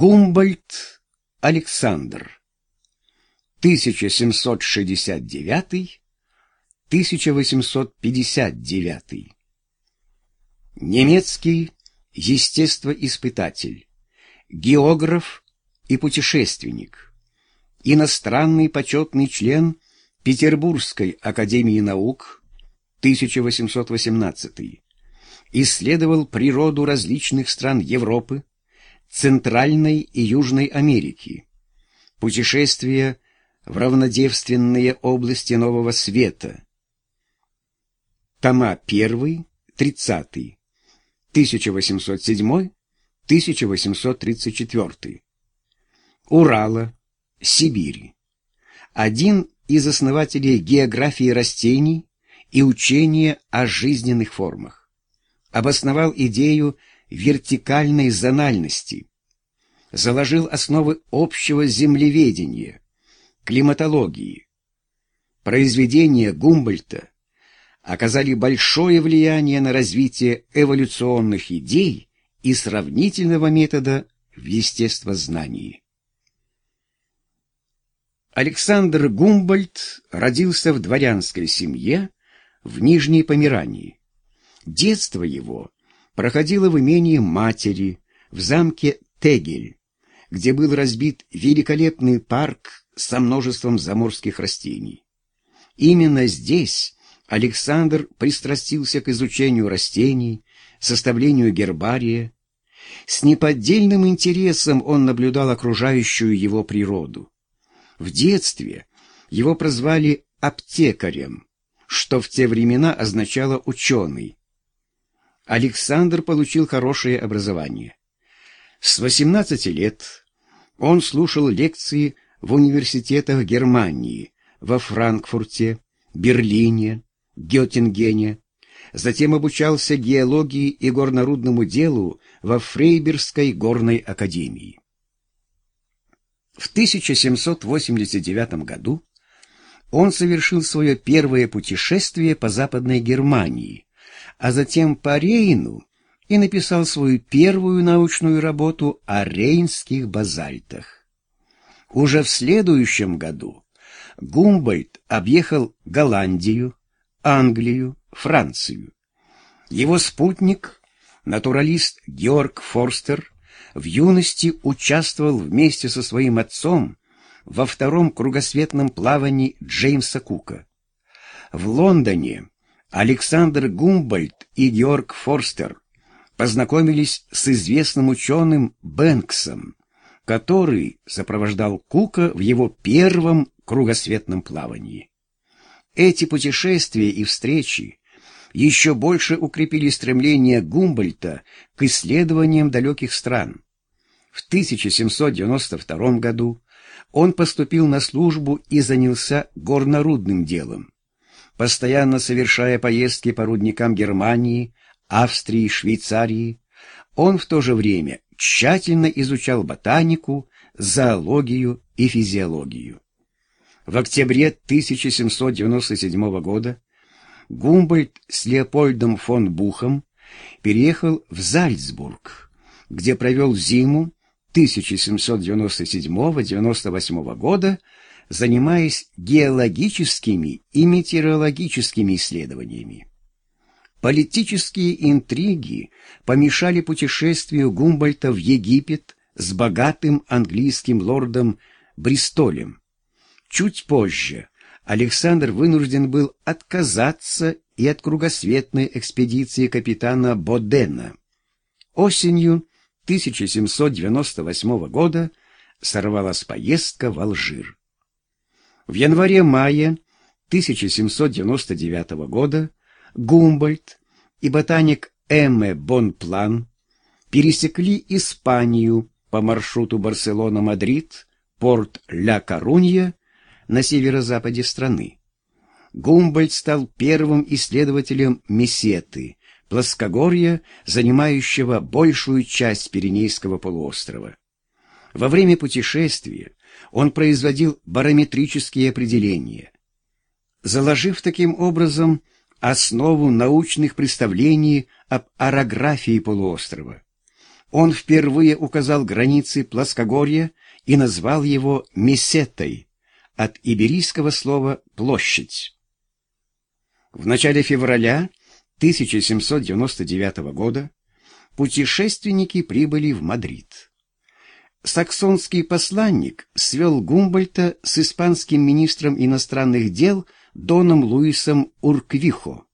Гумбольд Александр. 1769-1859 Немецкий естествоиспытатель, географ и путешественник, иностранный почетный член Петербургской академии наук 1818 исследовал природу различных стран Европы, Центральной и Южной Америки, путешествия в равнодевственные области Нового Света. Тома 1, 30, 1807-1834. Урала, Сибири. Один из основателей географии растений и учения о жизненных формах. Обосновал идею вертикальной зональности, заложил основы общего землеведения, климатологии. Произведения Гумбольта оказали большое влияние на развитие эволюционных идей и сравнительного метода в естествознании. Александр Гумбольд родился в дворянской семье в Нижней Померании. Детство его проходила в имении матери, в замке Тегель, где был разбит великолепный парк со множеством заморских растений. Именно здесь Александр пристрастился к изучению растений, составлению гербария. С неподдельным интересом он наблюдал окружающую его природу. В детстве его прозвали «аптекарем», что в те времена означало «ученый». Александр получил хорошее образование. С 18 лет он слушал лекции в университетах Германии, во Франкфурте, Берлине, Геттингене, затем обучался геологии и горнорудному делу во Фрейберской горной академии. В 1789 году он совершил свое первое путешествие по Западной Германии, а затем по Рейну и написал свою первую научную работу о рейнских базальтах. Уже в следующем году Гумбольд объехал Голландию, Англию, Францию. Его спутник, натуралист Георг Форстер, в юности участвовал вместе со своим отцом во втором кругосветном плавании Джеймса Кука. В Лондоне Александр Гумбольд и Георг Форстер познакомились с известным ученым Бэнксом, который сопровождал Кука в его первом кругосветном плавании. Эти путешествия и встречи еще больше укрепили стремление Гумбольта к исследованиям далеких стран. В 1792 году он поступил на службу и занялся горнорудным делом постоянно совершая поездки по рудникам Германии, Австрии, Швейцарии, он в то же время тщательно изучал ботанику, зоологию и физиологию. В октябре 1797 года Гумбольд с Леопольдом фон Бухом переехал в Зальцбург, где провел зиму 1797-98 года занимаясь геологическими и метеорологическими исследованиями. Политические интриги помешали путешествию Гумбольта в Египет с богатым английским лордом Бристолем. Чуть позже Александр вынужден был отказаться и от кругосветной экспедиции капитана Бодена. Осенью 1798 года сорвалась поездка в Алжир. В январе-мае 1799 года Гумбольд и ботаник Эмме Бонплан пересекли Испанию по маршруту Барселона-Мадрид, порт Ля-Корунья на северо-западе страны. Гумбольд стал первым исследователем Месеты, плоскогорья, занимающего большую часть Пиренейского полуострова. Во время путешествия он производил барометрические определения, заложив таким образом основу научных представлений об орографии полуострова. Он впервые указал границы плоскогорья и назвал его Месетой, от иберийского слова «площадь». В начале февраля 1799 года путешественники прибыли в Мадрид. Саксонский посланник свел Гумбольта с испанским министром иностранных дел Доном Луисом Урквихо,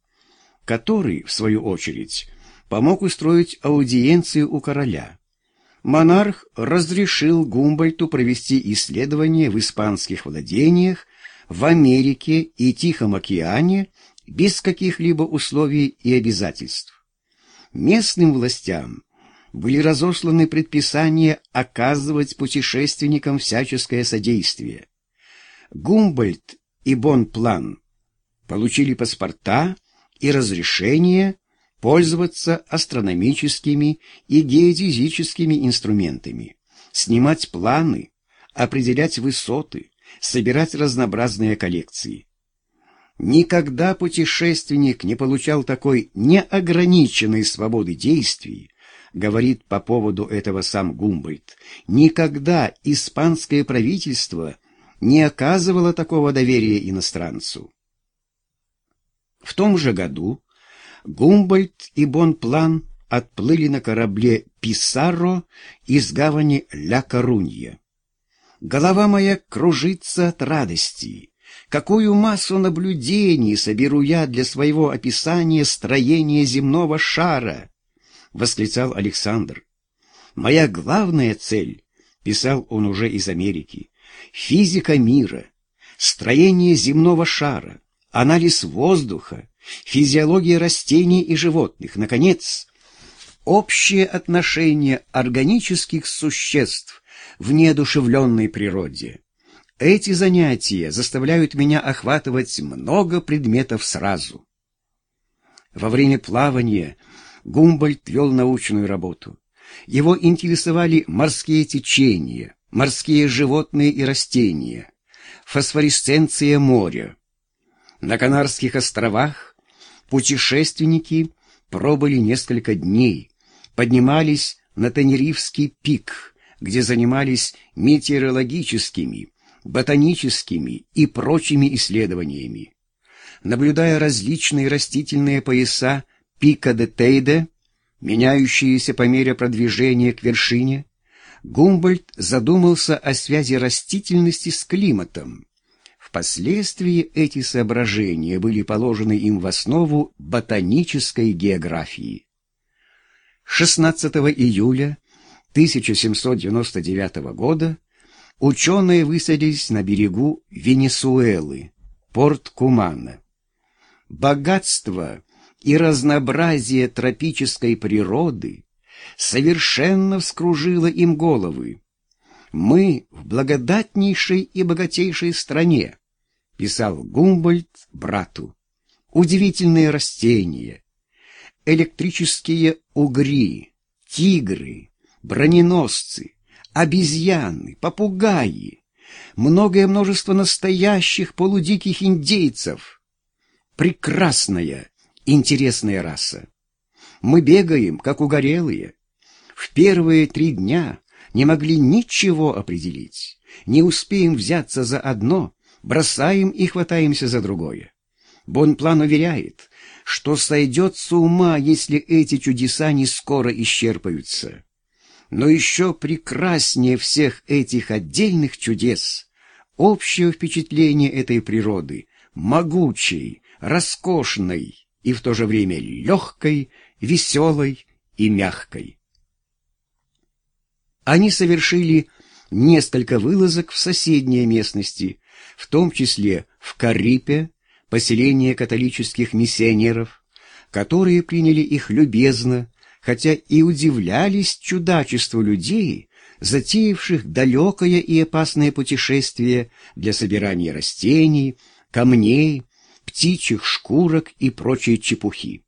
который, в свою очередь, помог устроить аудиенцию у короля. Монарх разрешил Гумбольту провести исследования в испанских владениях, в Америке и Тихом океане без каких-либо условий и обязательств. Местным властям были разосланы предписания оказывать путешественникам всяческое содействие. Гумбольд и Бонплан получили паспорта и разрешение пользоваться астрономическими и геодезическими инструментами, снимать планы, определять высоты, собирать разнообразные коллекции. Никогда путешественник не получал такой неограниченной свободы действий, говорит по поводу этого сам Гумбольд. Никогда испанское правительство не оказывало такого доверия иностранцу. В том же году Гумбольд и Бонплан отплыли на корабле «Писарро» из гавани Ля-Корунья. Голова моя кружится от радости. Какую массу наблюдений соберу я для своего описания строения земного шара! — восклицал Александр. «Моя главная цель, — писал он уже из Америки, — физика мира, строение земного шара, анализ воздуха, физиология растений и животных, наконец, общее отношение органических существ в неодушевленной природе. Эти занятия заставляют меня охватывать много предметов сразу. Во время плавания Гумбольд вел научную работу. Его интересовали морские течения, морские животные и растения, фосфоресценция моря. На Канарских островах Путешественники пробыли несколько дней, поднимались на Тенерифский пик, где занимались метеорологическими, ботаническими и прочими исследованиями. Наблюдая различные растительные пояса пика де Тейде, меняющиеся по мере продвижения к вершине, Гумбольд задумался о связи растительности с климатом Впоследствии эти соображения были положены им в основу ботанической географии. 16 июля 1799 года ученые высадились на берегу Венесуэлы, порт Кумана. Богатство и разнообразие тропической природы совершенно вскружило им головы. Мы в благодатнейшей и богатейшей стране, — писал Гумбольд брату. Удивительные растения, электрические угри, тигры, броненосцы, обезьяны, попугаи, многое множество настоящих полудиких индейцев. Прекрасная, интересная раса. Мы бегаем, как угорелые. В первые три дня не могли ничего определить. Не успеем взяться за одно, бросаем и хватаемся за другое. Бонплан уверяет, что сойдет с ума, если эти чудеса не скоро исчерпаются. Но еще прекраснее всех этих отдельных чудес общее впечатление этой природы, могучей, роскошной и в то же время легкой, веселой и мягкой. Они совершили несколько вылазок в соседние местности, в том числе в Карипе, поселение католических миссионеров, которые приняли их любезно, хотя и удивлялись чудачеству людей, затеявших далекое и опасное путешествие для собирания растений, камней, птичьих шкурок и прочей чепухи.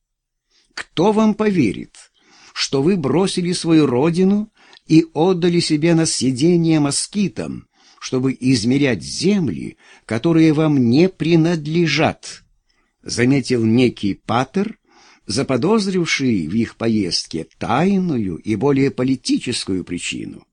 Кто вам поверит, что вы бросили свою родину и отдали себе на съедение москитам, чтобы измерять земли, которые вам не принадлежат, заметил некий патер, заподозривший в их поездке тайную и более политическую причину.